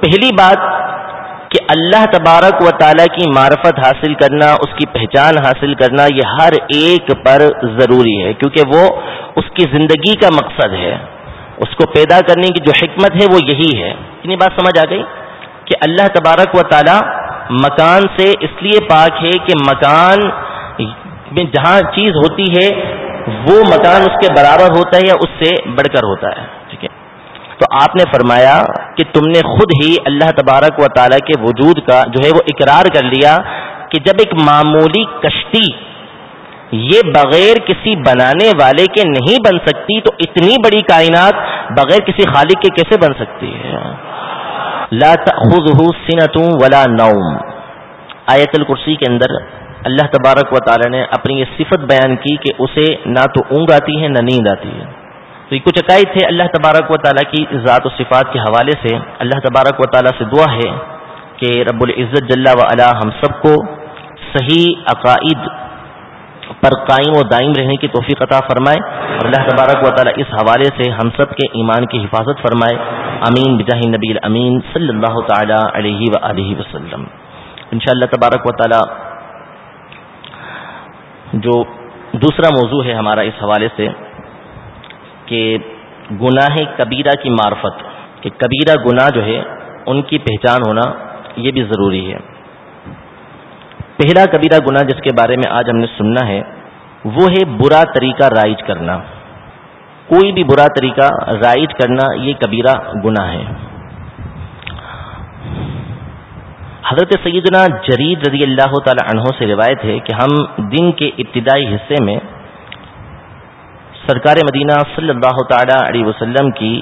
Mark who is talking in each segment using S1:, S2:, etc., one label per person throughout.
S1: پہلی بات کہ اللہ تبارک و تعالیٰ کی معرفت حاصل کرنا، اس کی پہچان حاصل کرنا، یہ ہر ایک پر ضروری ہے، کیونکہ وہ اس کی زندگی کا مقصد ہے۔ اس کو پیدا کرنے کی جو حکمت ہے وہ یہی ہے۔ اتنی بات سمجھ آ گئی؟ کہ اللہ تبارک و تعالیٰ مکان سے اس لیے پاک ہے کہ مکان میں جہاں چیز ہوتی ہے، وہ مکان اس کے برابر ہوتا ہے یا اس سے بڑھ کر ہوتا ہے۔ ٹھیک ہے؟ تو آپ نے فرمایا کہ تم نے خود ہی اللہ تبارک و تعالیٰ کے وجود کا جو ہے وہ اقرار کر لیا کہ جب ایک معمولی کشتی یہ بغیر کسی بنانے والے کے نہیں بن سکتی تو اتنی بڑی کائنات بغیر کسی خالق کے کیسے بن سکتی ہے؟ لا سنتوں ولا نوم۔ آیت الکرسی کے اندر اللہ تبارک و تعالی نے اپنی یہ صفت بیان کی کہ اسے نہ تو اونگ آتی ہے، نہ نیند آتی ہے۔ تو یہ کچھ عقائد تھے اللہ تبارک و تعالیٰ کی ذات و صفات کے حوالے سے۔ اللہ تبارک و تعالیٰ سے دعا ہے کہ رب العزت جل و علا ہم سب کو صحیح عقائد پر قائم و دائم رہنے کی توفیق عطا فرمائے اور اللہ تبارک و تعالیٰ اس حوالے سے ہم سب کے ایمان کی حفاظت فرمائے۔ امین بجاہ نبی الامین صلی اللہ تعالیٰ علیہ و علیہ وسلم۔ ان شاء اللہ تبارک و تعالیٰ جو دوسرا موضوع ہے ہمارا اس حوالے سے کہ گناہ کبیرہ کی معرفت، کہ کبیرہ گناہ جو ہے، ان کی پہچان ہونا یہ بھی ضروری ہے۔ پہلا کبیرہ گناہ جس کے بارے میں آج ہم نے سننا ہے، وہ ہے برا طریقہ رائج کرنا۔ کوئی بھی برا طریقہ رائج کرنا یہ کبیرہ گناہ ہے۔ حضرت سیدنا جرید رضی اللہ تعالی عنہ سے روایت ہے کہ ہم دن کے ابتدائی حصے میں سرکار مدینہ صلی اللہ تعالی علیہ وسلم کی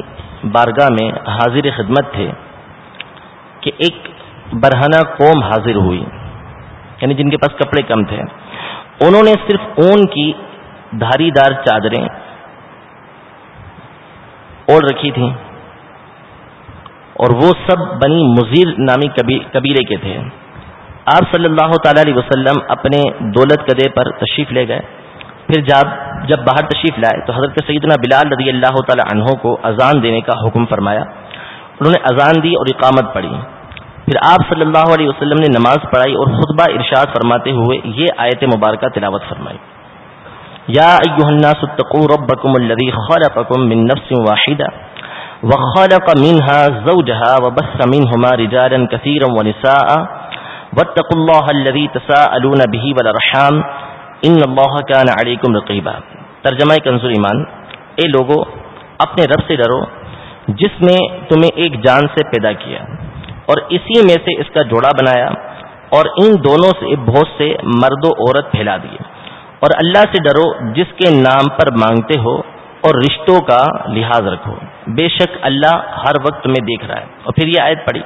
S1: بارگاہ میں حاضر خدمت تھے کہ ایک برہنہ قوم حاضر ہوئی یعنی جن کے پاس کپڑے کم تھے۔ انہوں نے صرف اون کی دھاری دار چادریں اوڑھ رکھی تھیں اور وہ سب بنی مزیر نامی قبیلے کے تھے۔ آپ صلی اللہ تعالی علیہ وسلم اپنے دولت قدے پر تشریف لے گئے، پھر جب جب باہر تشریف لائے تو حضرت سیدنا بلال رضی اللہ تعالی عنہ کو اذان دینے کا حکم فرمایا۔ انہوں نے اذان دی اور اقامت پڑھی۔ پھر آپ صلی اللہ علیہ وسلم نے نماز پڑھائی اور خطبہ ارشاد فرماتے ہوئے یہ آیت مبارکہ تلاوت فرمائی۔ یا ایوہ الناس اتقوا ربکم الذی خلقکم من نفس واحدہ وخلق منها زوجها وبث منهما رجالا كثيرا ونساء واتقوا الله الذي تساءلون به والارحام۔ ان اللہ کان علیکم رقیبہ ترجمہ کنزور ایمان، اے لوگو، اپنے رب سے ڈرو، جس نے تمہیں ایک جان سے پیدا کیا، اور اسی میں سے اس کا جوڑا بنایا، اور ان دونوں سے بہت سے مرد و عورت پھیلا دیے۔ اور اللہ سے ڈرو، جس کے نام پر مانگتے ہو، اور رشتوں کا لحاظ رکھو۔ بے شک اللہ ہر وقت میں دیکھ رہا ہے۔ اور پھر یہ آیت پڑھی،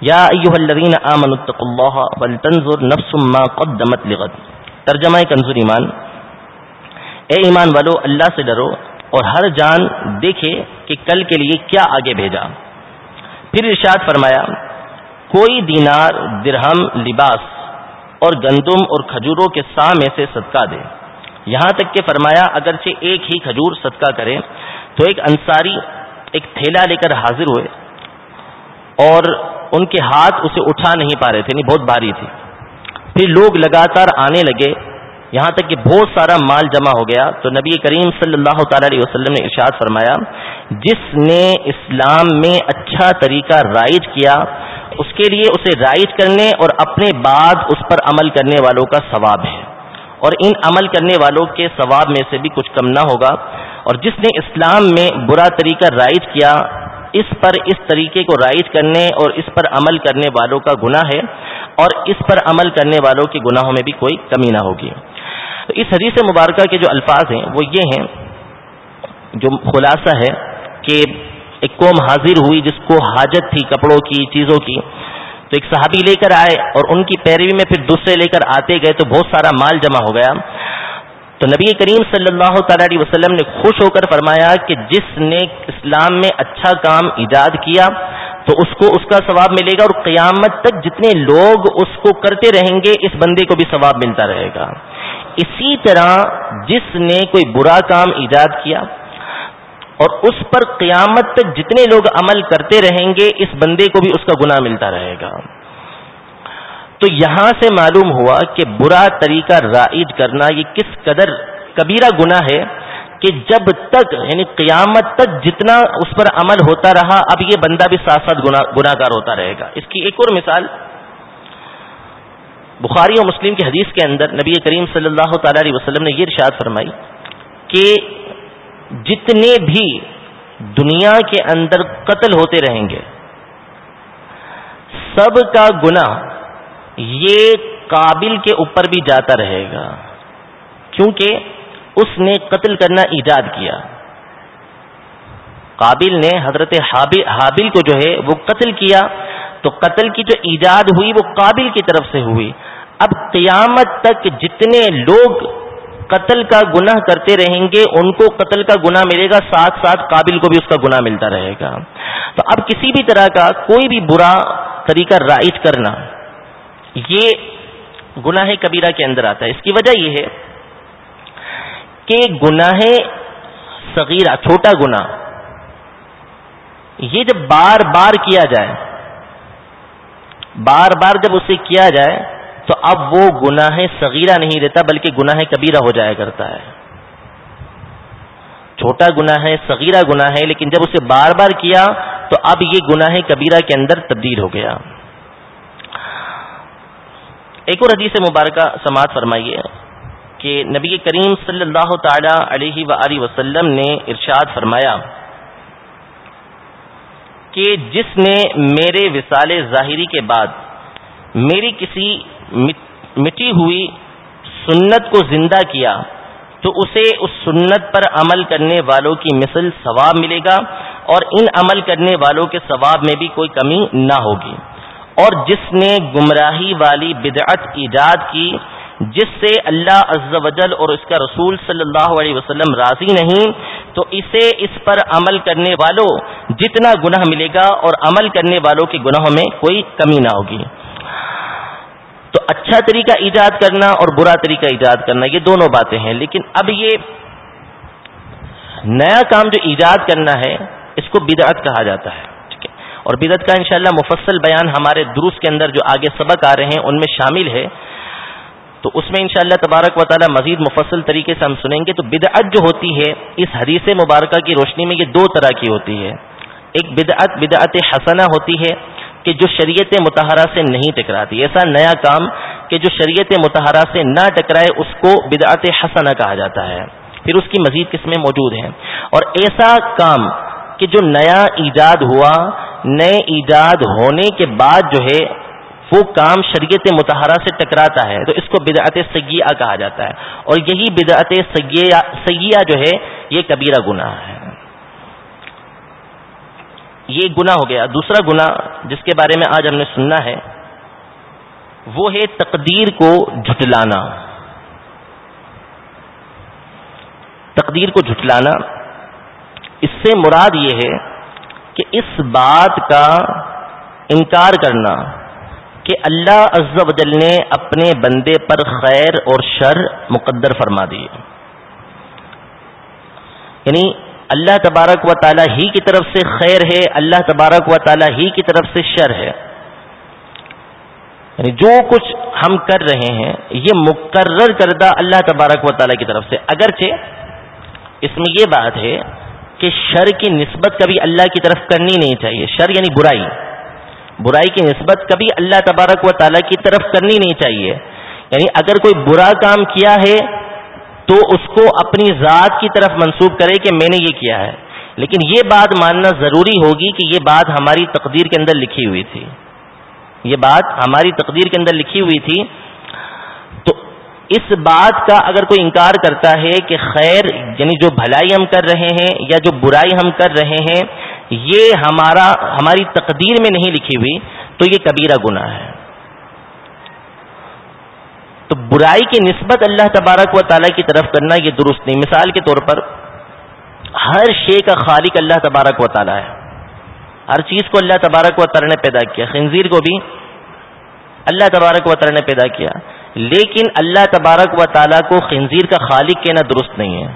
S1: یا ایوہ الذین آمنوا اتقوا اللہ ولتنظر نفس ما قدمت لغد۔ ترجمہ کنزور ایمان۔ اے ایمان والو، اللہ سے ڈرو اور ہر جان دیکھے کہ کل کے لیے کیا آگے بھیجا۔ پھر ارشاد فرمایا، کوئی دینار، درہم، لباس اور گندم اور کھجوروں کے سا میں سے صدقہ دے۔ یہاں تک کہ فرمایا، اگرچہ ایک ہی کھجور صدقہ کرے، تو ایک انصاری ایک تھیلا لے کر حاضر ہوئے اور ان کے ہاتھ اسے اٹھا نہیں پا رہے تھے نہیں بہت باری تھی پھر لوگ لگاتار آنے لگے۔ یہاں تک کہ بہت سارا مال جمع ہو گیا۔ تو نبی کریم صلی اللہ تعالی علیہ وسلم نے ارشاد فرمایا، جس نے اسلام میں اچھا طریقہ رائج کیا، اس کے لیے اسے رائج کرنے اور اپنے بعد اس پر عمل کرنے والوں کا ثواب ہے۔ اور ان عمل کرنے والوں کے ثواب میں سے بھی کچھ کم نہ ہوگا۔ اور جس نے اسلام میں برا طریقہ رائج کیا اس پر اس طریقے کو رائج کرنے اور اس پر عمل کرنے والوں کا گناہ ہے اور اس پر عمل کرنے والوں کے گناہوں میں بھی کوئی کمی نہ ہوگی۔ تو اس حدیث مبارکہ کے جو الفاظ ہیں وہ یہ ہیں، جو خلاصہ ہے کہ ایک قوم حاضر ہوئی جس کو حاجت تھی کپڑوں کی، چیزوں کی، تو ایک صحابی لے کر آئے اور ان کی پیروی میں پھر دوسرے لے کر آتے گئے تو بہت سارا مال جمع ہو گیا۔ تو نبی کریم صلی اللہ تعالی علیہ وسلم نے خوش ہو کر فرمایا کہ جس نے اسلام میں اچھا کام ایجاد کیا تو اس کو اس کا ثواب ملے گا اور قیامت تک جتنے لوگ اس کو کرتے رہیں گے، اس بندے کو بھی ثواب ملتا رہے گا۔ اسی طرح جس نے کوئی برا کام ایجاد کیا اور اس پر قیامت تک جتنے لوگ عمل کرتے رہیں گے، اس بندے کو بھی اس کا گناہ ملتا رہے گا۔ تو یہاں سے معلوم ہوا کہ برا طریقہ رائج کرنا یہ کس قدر کبیرہ گنا ہے کہ جب تک یعنی قیامت تک جتنا اس پر عمل ہوتا رہا، اب یہ بندہ بھی ساتھ ساتھ گناہ گار ہوتا رہے گا۔ اس کی ایک اور مثال، بخاری و مسلم کی حدیث کے اندر نبی کریم صلی اللہ تعالی علیہ وسلم نے یہ ارشاد فرمائی کہ جتنے بھی دنیا کے اندر قتل ہوتے رہیں گے، سب کا گناہ یہ قابل کے اوپر بھی جاتا رہے گا۔ کیونکہ اس نے قتل کرنا ایجاد کیا۔ قابل نے حضرت حابل کو جو ہے وہ قتل کیا۔ تو قتل کی جو ایجاد ہوئی وہ قابل کی طرف سے ہوئی۔ اب قیامت تک جتنے لوگ قتل کا گناہ کرتے رہیں گے، ان کو قتل کا گناہ ملے گا۔ ساتھ ساتھ قابل کو بھی اس کا گناہ ملتا رہے گا۔ تو اب کسی بھی طرح کا کوئی بھی برا طریقہ رائج کرنا یہ گناہ کبیرہ کے اندر آتا ہے۔ اس کی وجہ یہ ہے کہ گناہ صغیرہ، چھوٹا گنا یہ جب بار بار کیا جائے، بار بار جب اسے کیا جائے، تو اب وہ گناہ صغیرہ نہیں رہتا، بلکہ گناہ کبیرہ ہو جایا کرتا ہے۔ چھوٹا گنا ہے صغیرہ گنا ہے، لیکن جب اسے بار بار کیا، تو اب یہ گناہ کبیرہ کے اندر تبدیل ہو گیا۔ ایک اور حدیث مبارکہ سماعت فرمائیے کہ نبی کریم صلی اللہ تعالی علیہ و وسلم نے ارشاد فرمایا کہ جس نے میرے وسال ظاہری کے بعد میری کسی مٹی ہوئی سنت کو زندہ کیا تو اسے اس سنت پر عمل کرنے والوں کی مثل ثواب ملے گا اور ان عمل کرنے والوں کے ثواب میں بھی کوئی کمی نہ ہوگی۔ اور جس نے گمراہی والی بدعت ایجاد کی، جس سے اللہ عز و جل اور اس کا رسول صلی اللہ علیہ وسلم راضی نہیں، تو اسے اس پر عمل کرنے والوں جتنا گناہ ملے گا اور عمل کرنے والوں کے گناہوں میں کوئی کمی نہ ہوگی۔ تو اچھا طریقہ ایجاد کرنا اور برا طریقہ ایجاد کرنا، یہ دونوں باتیں ہیں۔ لیکن اب یہ نیا کام جو ایجاد کرنا ہے، اس کو بدعت کہا جاتا ہے۔ اور بدعت کا انشاءاللہ مفصل بیان ہمارے دروس کے اندر جو آگے سبق آ رہے ہیں ان میں شامل ہے۔ تو اس میں انشاءاللہ تبارک و تعالی مزید مفصل طریقے سے ہم سنیں گے۔ تو بدعت جو ہوتی ہے اس حدیث مبارکہ کی روشنی میں یہ دو طرح کی ہوتی ہے۔ ایک بدعت بدعت حسنہ ہوتی ہے کہ جو شریعت متحرہ سے نہیں ٹکراتی۔ ایسا نیا کام کہ جو شریعت متحرہ سے نہ ٹکرائے اس کو بدعت حسنہ کہا جاتا ہے۔ پھر اس کی مزید قسمیں موجود ہیں۔ اور ایسا کام کہ جو نیا ایجاد ہوا، نئے ایجاد ہونے کے بعد جو ہے، وہ کام شریعت متحرہ سے ٹکراتا ہے۔ تو اس کو بدعت سیاح کہا جاتا ہے۔ اور یہی بدعت سیاح جو ہے، یہ کبیرہ گناہ ہے۔ یہ گنا ہو گیا۔ دوسرا گنا جس کے بارے میں آج ہم نے سننا ہے، وہ ہے تقدیر کو جھٹلانا۔ تقدیر کو جھٹلانا۔ اس سے مراد یہ ہے کہ اس بات کا انکار کرنا کہ اللہ عز و جل نے اپنے بندے پر خیر اور شر مقدر فرما دی یعنی اللہ تبارک و تعالی ہی کی طرف سے خیر ہے، اللہ تبارک و تعالی ہی کی طرف سے شر ہے۔ یعنی جو کچھ ہم کر رہے ہیں، یہ مقرر کردہ اللہ تبارک و تعالی کی طرف سے۔ اگرچہ اس میں یہ بات ہے کہ شر کی نسبت کبھی اللہ کی طرف کرنی نہیں چاہیے۔ شر یعنی برائی۔ برائی کی نسبت کبھی اللہ تبارک و تعالی کی طرف کرنی نہیں چاہیے۔ یعنی اگر کوئی برا کام کیا ہے تو اس کو اپنی ذات کی طرف منسوب کرے کہ میں نے یہ کیا ہے۔ لیکن یہ بات ماننا ضروری ہوگی کہ یہ بات ہماری تقدیر کے اندر لکھی ہوئی تھی۔ یہ بات ہماری تقدیر کے اندر لکھی ہوئی تھی اس بات کا اگر کوئی انکار کرتا ہے کہ خیر یعنی جو بھلائی ہم کر رہے ہیں یا جو برائی ہم کر رہے ہیں، یہ ہمارا، ہماری تقدیر میں نہیں لکھی ہوئی، تو یہ کبیرہ گناہ ہے۔ تو برائی کی نسبت اللہ تبارک و تعالیٰ کی طرف کرنا یہ درست نہیں۔ مثال کے طور پر، ہر شے کا خالق اللہ تبارک و تعالیٰ ہے۔ ہر چیز کو اللہ تبارک و تعالیٰ نے پیدا کیا۔ خنزیر کو بھی اللہ تبارک و تعالیٰ نے پیدا کیا۔ لیکن اللہ تبارک و تعالیٰ کو خنزیر کا خالق کہنا درست نہیں ہے۔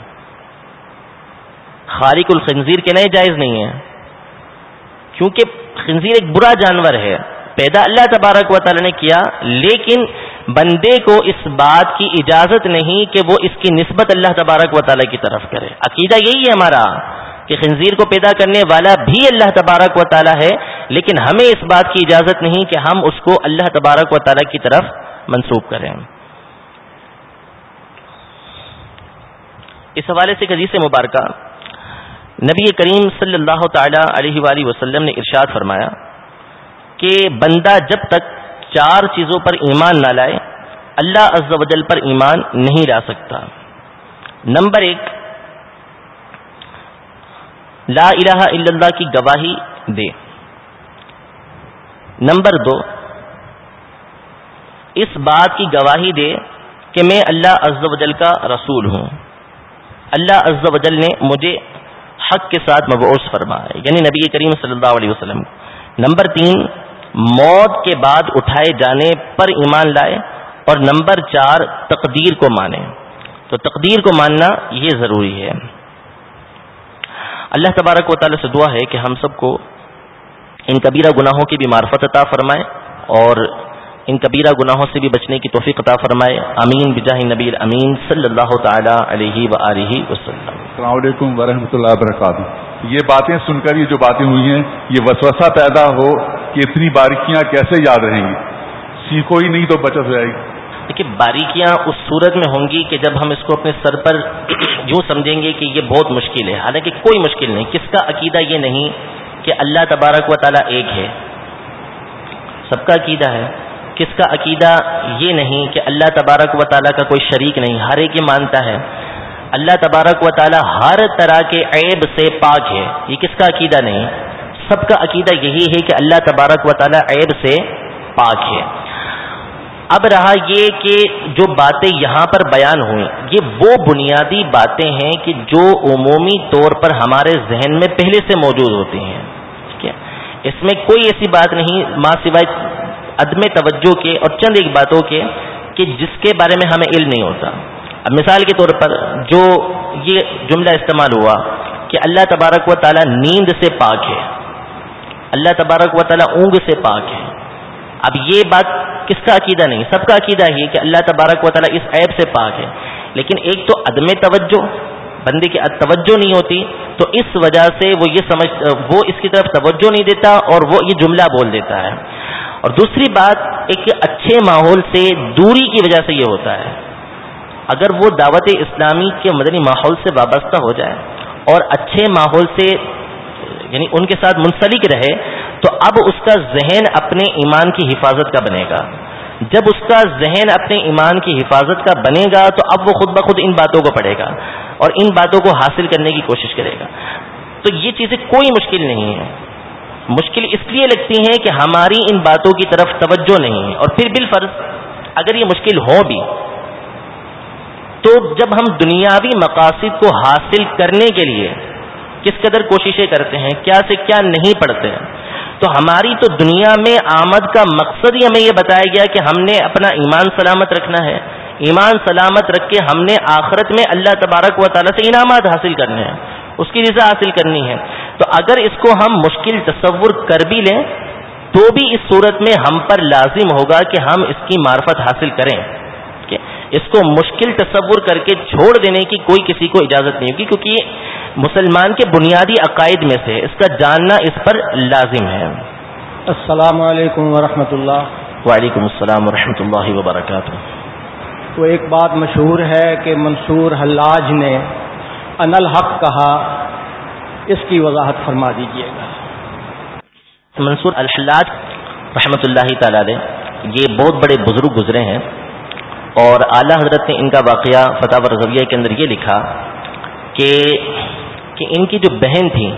S1: خالق الخنزیر کے نئے جائز نہیں ہے۔ کیونکہ خنزیر ایک برا جانور ہے۔ پیدا اللہ تبارک و تعالی نے کیا، لیکن بندے کو اس بات کی اجازت نہیں کہ وہ اس کی نسبت اللہ تبارک و تعالی کی طرف کرے۔ عقیدہ یہی ہے ہمارا کہ خنزیر کو پیدا کرنے والا بھی اللہ تبارک و تعالی ہے، لیکن ہمیں اس بات کی اجازت نہیں کہ ہم اس کو اللہ تبارک و تعالی کی طرف منسوخ کریں۔ اس حوالے سے حدیث مبارکہ۔ نبی کریم صلی اللہ تعالی علیہ وآلہ وسلم نے ارشاد فرمایا کہ بندہ جب تک چار چیزوں پر ایمان نہ لائے، اللہ عز و جل پر ایمان نہیں لا سکتا۔ نمبر ایک، لا الہ الا اللہ کی گواہی دے۔ نمبر دو اس بات کی گواہی دے کہ میں اللہ عز و جل کا رسول ہوں۔ اللہ عز و جل نے مجھے حق کے ساتھ مبعوث فرمایا یعنی نبی کریم صلی اللہ علیہ وسلم۔ نمبر تین، موت کے بعد اٹھائے جانے پر ایمان لائے اور نمبر چار، تقدیر کو مانے۔ تو تقدیر کو ماننا یہ ضروری ہے۔ اللہ تبارک و تعالی سے دعا ہے کہ ہم سب کو ان کبیرہ گناہوں کی بھی معرفت عطا فرمائے اور ان کبیرہ گناہوں سے بھی بچنے کی توفیق عطا فرمائے۔ امین بجاہ نبی امین صلی اللہ تعالی علیہ و وسلم۔
S2: السلام علیکم ورحمۃ اللہ وبرکاتہ۔ یہ باتیں سن کر یہ جو باتیں ہوئی ہیں یہ وسوسہ پیدا ہو کہ اتنی باریکیاں کیسے یاد رہیں گی؟ سیکھو ہی نہیں تو بچت ہو جائے گی۔
S1: دیکھیے باریکیاں اس صورت میں ہوں گی کہ جب ہم اس کو اپنے سر پر یوں سمجھیں گے کہ یہ بہت مشکل ہے۔ حالانکہ کوئی مشکل نہیں۔ کس کا عقیدہ یہ نہیں کہ اللہ تبارک و تعالیٰ ایک ہے؟ سب کا عقیدہ ہے۔ کس کا عقیدہ یہ نہیں کہ اللہ تبارک و تعالیٰ کا کوئی شریک نہیں، ہر ایک یہ مانتا ہے۔ اللہ تبارک و تعالیٰ ہر طرح کے عیب سے پاک ہے، یہ کس کا عقیدہ نہیں؟ سب کا عقیدہ یہی ہے کہ اللہ تبارک و تعالیٰ عیب سے پاک ہے۔ اب رہا یہ کہ جو باتیں یہاں پر بیان ہوئیں، یہ وہ بنیادی باتیں ہیں کہ جو عمومی طور پر ہمارے ذہن میں پہلے سے موجود ہوتی ہیں۔ ٹھیک ہے؟ اس میں کوئی ایسی بات نہیں، ماں سوائے عدم توجہ کے اور چند ایک باتوں کے کہ جس کے بارے میں ہمیں علم نہیں ہوتا۔ اب مثال کے طور پر جو یہ جملہ استعمال ہوا کہ اللہ تبارک و تعالیٰ نیند سے پاک ہے۔ اللہ تبارک و تعالیٰ اونگ سے پاک ہے۔ اب یہ بات کس کا عقیدہ نہیں؟ سب کا عقیدہ ہی کہ اللہ تبارک و تعالیٰ اس عیب سے پاک ہے۔ لیکن ایک تو عدم توجہ، بندے کی توجہ نہیں ہوتی، تو اس وجہ سے وہ یہ سمجھ، وہ اس کی طرف توجہ نہیں دیتا اور وہ یہ جملہ بول دیتا ہے۔ اور دوسری بات ایک اچھے ماحول سے دوری کی وجہ سے یہ ہوتا ہے۔ اگر وہ دعوت اسلامی کے مدنی ماحول سے وابستہ ہو جائے اور اچھے ماحول سے یعنی ان کے ساتھ منسلک رہے، تو اب اس کا ذہن اپنے ایمان کی حفاظت کا بنے گا۔ جب اس کا ذہن اپنے ایمان کی حفاظت کا بنے گا، تو اب وہ خود بخود ان باتوں کو پڑھے گا اور ان باتوں کو حاصل کرنے کی کوشش کرے گا۔ تو یہ چیزیں کوئی مشکل نہیں ہے مشکل اس لیے لگتی ہیں کہ ہماری ان باتوں کی طرف توجہ نہیں ہے۔ اور پھر بالفرض اگر یہ مشکل ہو بھی، تو جب ہم دنیاوی مقاصد کو حاصل کرنے کے لیے کس قدر کوششیں کرتے ہیں، کیا سے کیا نہیں پڑھتے ہیں، تو ہماری تو دنیا میں آمد کا مقصد ہی ہمیں یہ بتایا گیا کہ ہم نے اپنا ایمان سلامت رکھنا ہے۔ ایمان سلامت رکھ کے ہم نے آخرت میں اللہ تبارک و تعالیٰ سے انعامات حاصل کرنے ہیں۔ اس کی رضا حاصل کرنی ہے۔ تو اگر اس کو ہم مشکل تصور کر بھی لیں تو بھی اس صورت میں ہم پر لازم ہوگا کہ ہم اس کی معرفت حاصل کریں۔ اس کو مشکل تصور کر کے چھوڑ دینے کی کوئی کسی کو اجازت نہیں ہوگی کیونکہ یہ مسلمان کے بنیادی عقائد میں سے اس کا جاننا اس پر لازم ہے۔
S3: السلام علیکم ورحمۃ اللہ۔
S1: وعلیکم السلام ورحمۃ اللہ وبرکاتہ۔
S3: تو ایک بات مشہور ہے کہ منصور حلاج نے ان الحق کہا، اس کی وضاحت فرما دیجیے گا۔
S1: منصور الحلاج رحمۃ اللہ تعالی یہ بہت بڑے بزرگ گزرے ہیں اور اعلیٰ حضرت نے ان کا واقعہ فتح و رضویہ کے اندر یہ لکھا کہ کہ ان کی جو بہن تھی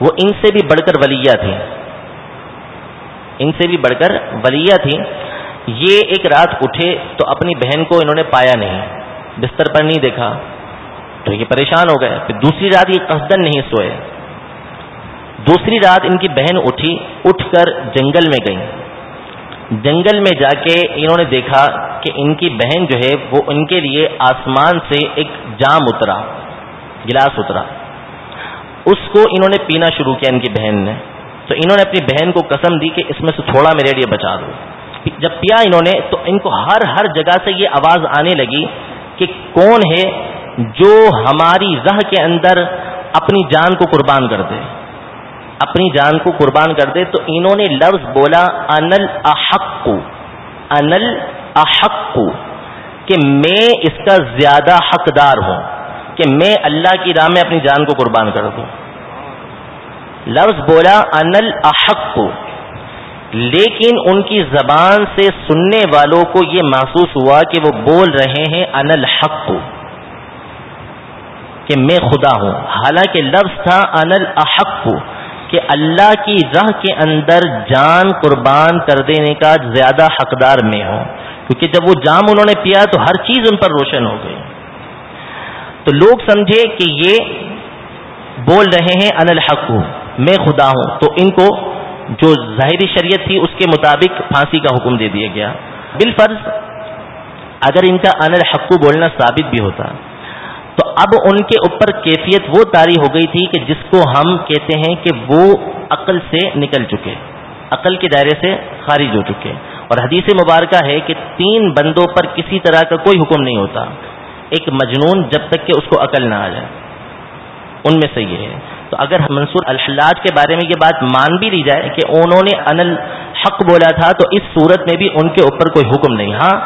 S1: وہ ان سے بھی بڑھ کر ولیہ تھی ان سے بھی بڑھ کر ولیہ تھی یہ ایک رات اٹھے تو اپنی بہن کو انہوں نے پایا نہیں، بستر پر نہیں دیکھا۔ تو یہ پریشان ہو گئے، پھر دوسری رات یہ قصدن نہیں سوئے۔ دوسری رات ان کی بہن اٹھی، اٹھ کر جنگل میں گئی جنگل میں جا کے انہوں نے دیکھا کہ ان کی بہن جو ہے، وہ ان کے لیے آسمان سے ایک جام اترا، گلاس اترا۔ اس کو انہوں نے پینا شروع کیا ان کی بہن نے۔ تو انہوں نے اپنی بہن کو قسم دی کہ اس میں سے تھوڑا میرے لیے بچا دو۔ جب پیا انہوں نے، تو ان کو ہر ہر جگہ سے یہ آواز آنے لگی کہ کون ہے جو ہماری رہ کے اندر اپنی جان کو قربان کر دے، اپنی جان کو قربان کر دے، تو انہوں نے لفظ بولا انل احق انل احق، کہ میں اس کا زیادہ حقدار ہوں، کہ میں اللہ کی راہ میں اپنی جان کو قربان کر دوں۔ لفظ بولا انل احق، لیکن ان کی زبان سے سننے والوں کو یہ محسوس ہوا کہ وہ بول رہے ہیں انل حق۔ کہ میں خدا ہوں۔ حالانکہ لفظ تھا انل احق، کہ اللہ کی راہ کے اندر جان قربان کر دینے کا زیادہ حقدار میں ہوں۔ کیونکہ جب وہ جام انہوں نے پیا تو ہر چیز ان پر روشن ہو گئی۔ تو لوگ سمجھے کہ یہ بول رہے ہیں ان الحق میں خدا ہوں۔ تو ان کو جو ظاہری شریعت تھی اس کے مطابق پھانسی کا حکم دے دیا گیا۔ بالفرض، اگر ان کا ان الحق بولنا ثابت بھی ہوتا تو اب ان کے اوپر کیفیت وہ تاری ہو گئی تھی کہ جس کو ہم کہتے ہیں کہ وہ عقل سے نکل چکے، عقل کے دائرے سے خارج ہو چکے۔ اور حدیث مبارکہ ہے کہ تین بندوں پر کسی طرح کا کوئی حکم نہیں ہوتا۔ ایک مجنون جب تک کہ اس کو عقل نہ آ جائے۔ ان میں سے یہ ہے۔ تو اگر منصور الحلاج کے بارے میں یہ بات مان بھی لی جائے کہ انہوں نے ان الحق بولا تھا، تو اس صورت میں بھی ان کے اوپر کوئی حکم نہیں۔ ہاں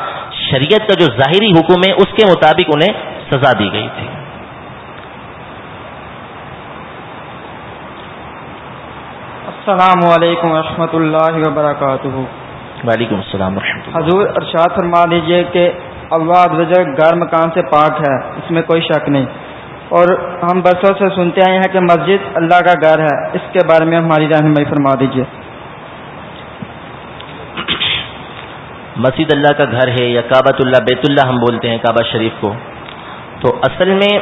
S1: شریعت کا جو ظاہری حکم ہے، اس کے مطابق انہیں سزا دی گئی تھی۔
S4: السلام علیکم و اللہ وبرکاتہ۔
S1: وعلیکم السلام ورحمۃ
S4: حضور ارشاد فرما دیجیے کہ اللہ گھر مکان سے پاک ہے اس میں کوئی شک نہیں۔ اور ہم برسوں سے سنتے آئے ہیں کہ مسجد اللہ کا گھر ہے اس کے بارے میں ہماری رہنمائی فرما دیجیے
S1: مسجد اللہ کا گھر ہے یا کعبۃ اللہ بیت اللہ ہم بولتے ہیں کعبہ شریف کو۔ تو اصل میں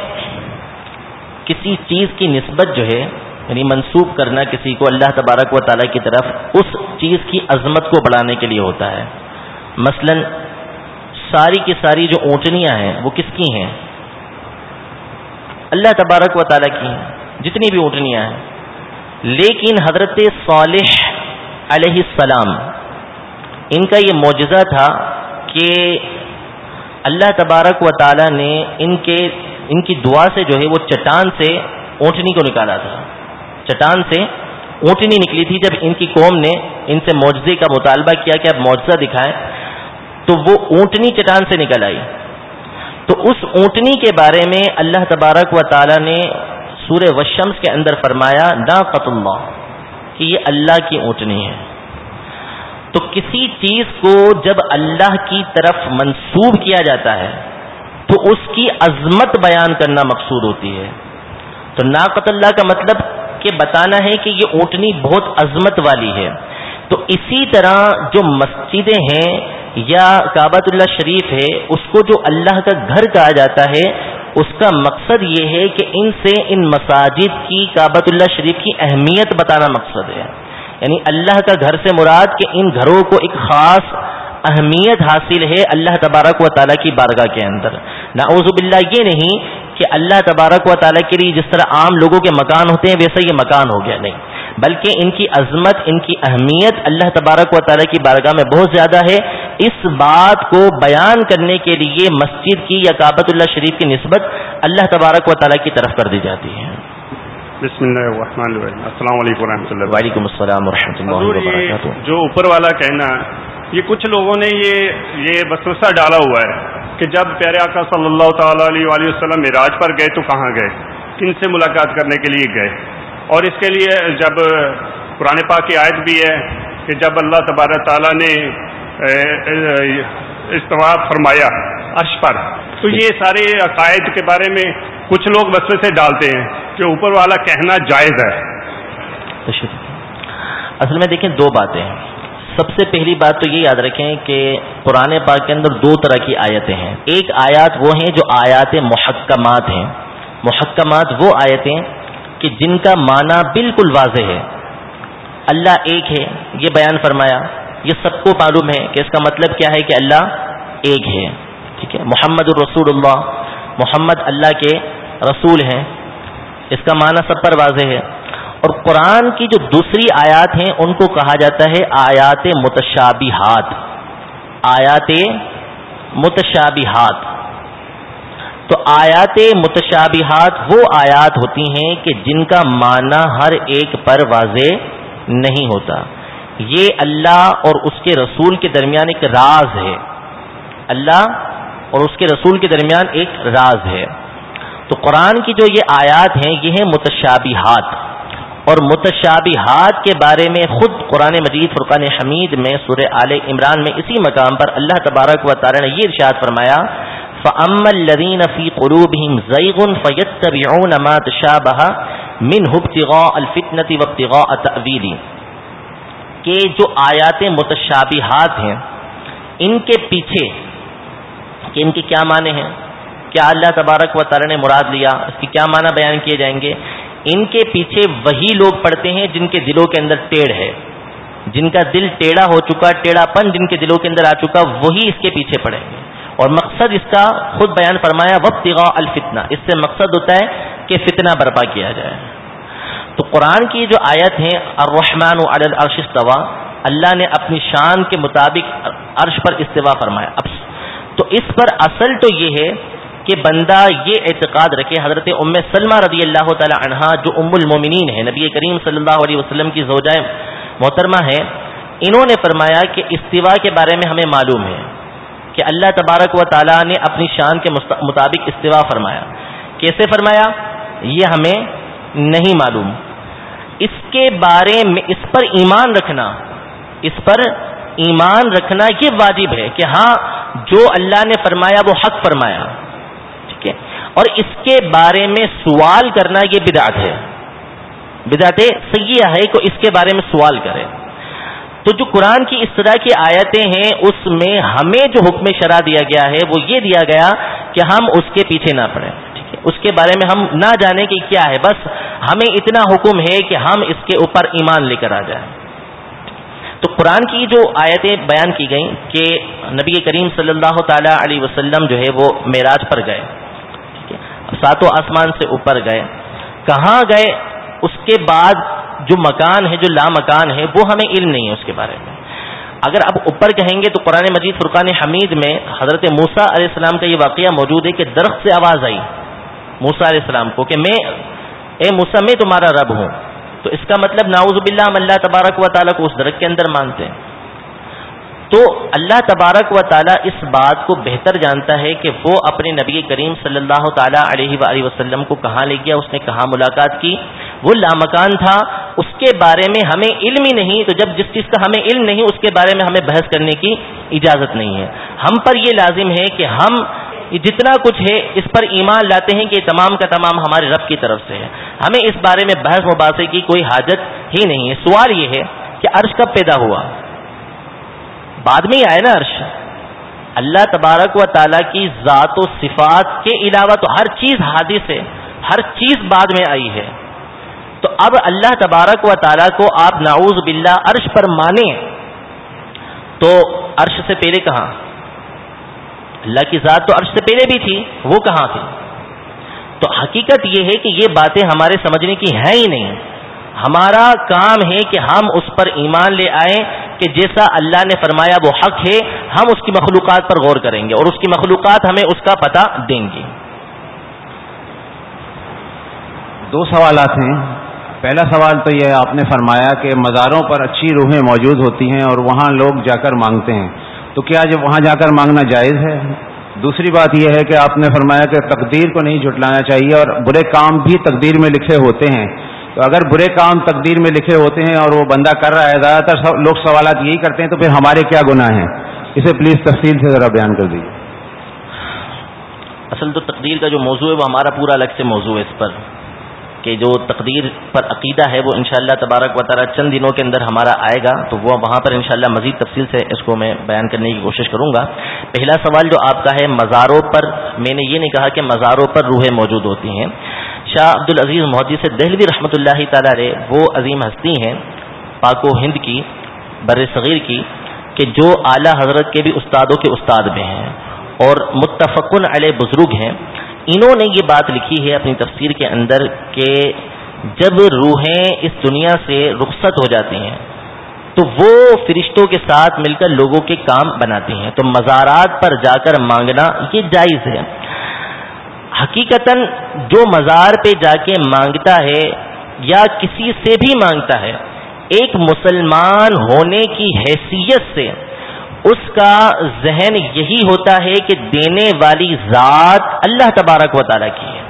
S1: کسی چیز کی نسبت جو ہے یعنی منسوب کرنا کسی کو اللہ تبارک و تعالیٰ کی طرف اس چیز کی عظمت کو بڑھانے کے لیے ہوتا ہے۔ مثلا ساری کی ساری جو اونٹنیاں ہیں، وہ کس کی ہیں؟ اللہ تبارک و تعالیٰ کی ہیں، جتنی بھی اونٹنیاں ہیں۔ لیکن حضرت صالح علیہ السلام، ان کا یہ معجزہ تھا کہ اللہ تبارک و تعالیٰ نے ان کے ان کی دعا سے جو ہے وہ چٹان سے اونٹنی کو نکالا تھا۔ چٹان سے اونٹنی نکلی تھی۔ جب ان کی قوم نے ان سے معجزے کا مطالبہ کیا کہ اب معجزہ دکھائیں، تو وہ اونٹنی چٹان سے نکل آئی۔ تو اس اونٹنی کے بارے میں اللہ تبارک و تعالی نے سورہ وشمس کے اندر فرمایا نا قط اللہ، کہ یہ اللہ کی اونٹنی ہے۔ تو کسی چیز کو جب اللہ کی طرف منسوب کیا جاتا ہے، تو اس کی عظمت بیان کرنا مقصود ہوتی ہے۔ تو ناقت اللہ کا مطلب کہ بتانا ہے کہ یہ اونٹنی بہت عظمت والی ہے۔ تو اسی طرح جو مسجدیں ہیں یا کعبۃ اللہ شریف ہے، اس کو جو اللہ کا گھر کہا جاتا ہے، اس کا مقصد یہ ہے کہ ان سے ان مساجد کی، کعبۃ اللہ شریف کی اہمیت بتانا مقصد ہے۔ یعنی اللہ کا گھر سے مراد کہ ان گھروں کو ایک خاص اہمیت حاصل ہے اللہ تبارک و تعالیٰ کی بارگاہ کے اندر۔ نعوذ باللہ یہ نہیں کہ اللہ تبارک و تعالیٰ کے لیے جس طرح عام لوگوں کے مکان ہوتے ہیں ویسا یہ مکان ہو گیا، نہیں۔ بلکہ ان کی عظمت، ان کی اہمیت اللہ تبارک و تعالیٰ کی بارگاہ میں بہت زیادہ ہے۔ اس بات کو بیان کرنے کے لیے مسجد کی یا کابت اللہ شریف کی نسبت اللہ تبارک و تعالیٰ کی طرف کر دی جاتی ہے۔
S5: بسم اللہ الرحمن الرحیم السلام علیکم ورحمۃ اللہ
S1: وعلیکم السلام ورحمۃ اللہ وبرکاتہ۔
S5: جو اوپر والا کہنا یہ کچھ لوگوں نے یہ یہ وسوسہ ڈالا ہوا ہے کہ جب پیارے آقا صلی اللہ تعالی علیہ وسلم معراج پر گئے تو کہاں گئے؟ کن سے ملاقات کرنے کے لیے گئے۔ اور اس کے لیے جب پرانے پاک کی آیت بھی ہے کہ جب اللہ تبارک تعالیٰ نے استفاد فرمایا عرش پر تو یہ سارے عقائد کے بارے میں کچھ لوگ وسوسے سے ڈالتے ہیں کہ اوپر والا کہنا جائز ہے۔
S1: اصل میں دیکھیں دو باتیں۔ سب سے پہلی بات تو یہ یاد رکھیں کہ پرانے پاک کے اندر دو طرح کی آیتیں ہیں۔ ایک آیات وہ ہیں جو آیات محکمات ہیں۔ محکمات وہ آیتیں کہ جن کا معنی بالکل واضح ہے۔ اللہ ایک ہے، یہ بیان فرمایا۔ یہ سب کو معلوم ہے کہ اس کا مطلب کیا ہے کہ اللہ ایک ہے۔ ٹھیک ہے؟ محمد الرسول اللہ۔ محمد اللہ کے رسول ہیں۔ اس کا معنی سب پر واضح ہے۔ اور قرآن کی جو دوسری آیات ہیں، ان کو کہا جاتا ہے آیات متشابہات۔ آیات متشابہات۔ تو آیات متشابہات وہ آیات ہوتی ہیں کہ جن کا معنی ہر ایک پر واضح نہیں ہوتا۔ یہ اللہ اور اس کے رسول کے درمیان ایک راز ہے۔ اللہ اور اس کے رسول کے درمیان ایک راز ہے۔ تو قرآن کی جو یہ آیات ہیں، یہ ہیں متشابہات۔ اور متشابہات کے بارے میں خود قرآن مجید، فرقان حمید میں، سورہ آل عمران میں اسی مقام پر اللہ تبارک و تعالی نے یہ ارشاد فرمایا، فَأَمَّا الَّذِينَ فِي قُلُوبِهِمْ زَيْغٌ فَيَتَّبِعُونَ مَا تَشَابَهَ مِنْهُ ابْتِغَاءَ الْفِتْنَةِ وَابْتِغَاءَ تَأْوِيلِ۔ کہ جو آیات متشابہات ہیں، ان کے پیچھے، کہ ان کے کیا معنی ہیں؟ کیا اللہ تبارک و تعالی نے مراد لیا، اس کی کیا معنی بیان کیے جائیں گے؟ ان کے پیچھے وہی لوگ پڑھتے ہیں جن کے دلوں کے اندر ٹیڑھ ہے۔ جن کا دل ٹیڑھا ہو چکا ٹیڑھا پن جن کے دلوں کے اندر آ چکا، وہی اس کے پیچھے پڑیں گے اور مقصد اس کا خود بیان فرمایا وقت الفتنہ اس سے مقصد ہوتا ہے کہ فتنہ برپا کیا جائے۔ تو قرآن کی جو آیت ہے الرحمن العرش استوا اللہ نے اپنی شان کے مطابق عرش پر استوا فرمایا۔ اب تو اس پر اصل تو یہ ہے کہ بندہ یہ اعتقاد رکھے حضرت ام سلمہ رضی اللہ تعالی عنہا، جو ام المومنین ہے، نبی کریم صلی اللہ علیہ وسلم کی زوجہ محترمہ ہے انہوں نے فرمایا کہ استوا کے بارے میں ہمیں معلوم ہے کہ اللہ تبارک و تعالی نے اپنی شان کے مطابق استوا فرمایا۔ کیسے فرمایا؟ یہ ہمیں نہیں معلوم۔ اس کے بارے میں، اس پر ایمان رکھنا، اس پر ایمان رکھنا یہ واجب ہے کہ ہاں جو اللہ نے فرمایا وہ حق فرمایا۔ اور اس کے بارے میں سوال کرنا یہ بدعت ہے۔ بدعت سیاح ہے کہ اس کے بارے میں سوال کرے۔ تو جو قرآن کی اس طرح کی آیتیں ہیں، اس میں ہمیں جو حکم شرح دیا گیا ہے، وہ یہ دیا گیا کہ ہم اس کے پیچھے نہ پڑیں۔ ٹھیک ہے؟ اس کے بارے میں ہم نہ جانیں کہ کیا ہے، بس ہمیں اتنا حکم ہے کہ ہم اس کے اوپر ایمان لے کر آ جائیں۔ تو قرآن کی جو آیتیں بیان کی گئیں کہ نبی کریم صلی اللہ تعالی علیہ وسلم جو ہے وہ معراج پر گئے۔ ساتوں آسمان سے اوپر گئے۔ کہاں گئے؟ اس کے بعد جو مکان ہے، جو لا مکان ہے، وہ ہمیں علم نہیں ہے اس کے بارے میں۔ اگر اب اوپر کہیں گے تو قرآن مجید فرقان حمید میں حضرت موسا علیہ السلام کا یہ واقعہ موجود ہے کہ درخت سے آواز آئی۔ موسا علیہ السلام کو کہ میں، اے موسا میں تمہارا رب ہوں۔ تو اس کا مطلب ناؤز باللہ ہم اللہ تبارک و تعالیٰ کو اس درخت کے اندر مانتے ہیں۔ تو اللہ تبارک و تعالیٰ اس بات کو بہتر جانتا ہے کہ وہ اپنے نبی کریم صلی اللہ تعالیٰ علیہ وآلہ وسلم کو کہاں لے گیا، اس نے کہاں ملاقات کی۔ وہ لامکان تھا، اس کے بارے میں ہمیں علم ہی نہیں، تو جب جس چیز کا ہمیں علم نہیں، اس کے بارے میں ہمیں بحث کرنے کی اجازت نہیں ہے۔ ہم پر یہ لازم ہے کہ ہم جتنا کچھ ہے، اس پر ایمان لاتے ہیں کہ یہ تمام کا تمام ہمارے رب کی طرف سے ہے۔ ہمیں اس بارے میں بحث مباحثے کی کوئی حاجت ہی نہیں ہے۔ سوال یہ ہے کہ عرش کب پیدا ہوا؟ بعد میں ہی آئے نا عرش۔ اللہ تبارک و تعالیٰ کی ذات و صفات کے علاوہ تو ہر چیز حادث ہے، ہر چیز بعد میں آئی ہے۔ تو اب اللہ تبارک و تعالیٰ کو آپ نعوذ باللہ عرش پر مانیں۔ تو عرش سے پہلے کہاں؟ اللہ کی ذات تو عرش سے پہلے بھی تھی، وہ کہاں تھی؟ تو حقیقت یہ ہے کہ یہ باتیں ہمارے سمجھنے کی ہیں ہی نہیں۔ ہمارا کام ہے کہ ہم اس پر ایمان لے آئیں کہ جیسا اللہ نے فرمایا وہ حق ہے، ہم اس کی مخلوقات پر غور کریں گے اور اس کی مخلوقات ہمیں اس کا پتہ دیں گی
S6: دو سوالات ہیں۔ پہلا سوال تو یہ آپ نے فرمایا کہ مزاروں پر اچھی روحیں موجود ہوتی ہیں اور وہاں لوگ جا کر مانگتے ہیں۔ تو کیا جب وہاں جا کر مانگنا جائز ہے؟ دوسری بات یہ ہے کہ آپ نے فرمایا کہ تقدیر کو نہیں جھٹلانا چاہیے اور برے کام بھی تقدیر میں لکھے ہوتے ہیں۔ تو اگر برے کام تقدیر میں لکھے ہوتے ہیں اور وہ بندہ کر رہا ہے، زیادہ تر لوگ سوالات یہی کرتے ہیں، تو پھر ہمارے کیا گناہ ہیں؟ اسے پلیز تفصیل سے ذرا بیان کر دیجیے
S1: اصل تو تقدیر کا جو موضوع ہے، وہ ہمارا پورا الگ سے موضوع ہے اس پر، کہ جو تقدیر پر عقیدہ ہے، وہ انشاءاللہ تبارک و تعالیٰ چند دنوں کے اندر ہمارا آئے گا، تو وہ وہاں پر انشاءاللہ مزید تفصیل سے اس کو میں بیان کرنے کی کوشش کروں گا۔ پہلا سوال جو آپ کا ہے، مزاروں پر، میں نے یہ نہیں کہا کہ مزاروں پر روحیں موجود ہوتی ہیں۔ شاہ عبد العزیز محدود سے دہلوی رحمۃ اللہ تعالی وہ عظیم ہستی ہیں، پاک و ہند کی، بر صغیر کی، کہ جو اعلیٰ حضرت کے بھی استادوں کے استاد میں ہیں۔ اور متفقن علیہ بزرگ ہیں۔ انہوں نے یہ بات لکھی ہے اپنی تفسیر کے اندر کہ جب روحیں اس دنیا سے رخصت ہو جاتی ہیں، تو وہ فرشتوں کے ساتھ مل کر لوگوں کے کام بناتی ہیں۔ تو مزارات پر جا کر مانگنا یہ جائز ہے۔ حقیقتا جو مزار پہ جا کے مانگتا ہے یا کسی سے بھی مانگتا ہے، ایک مسلمان ہونے کی حیثیت سے اس کا ذہن یہی ہوتا ہے کہ دینے والی ذات اللہ تبارک و تعالیٰ کی ہے۔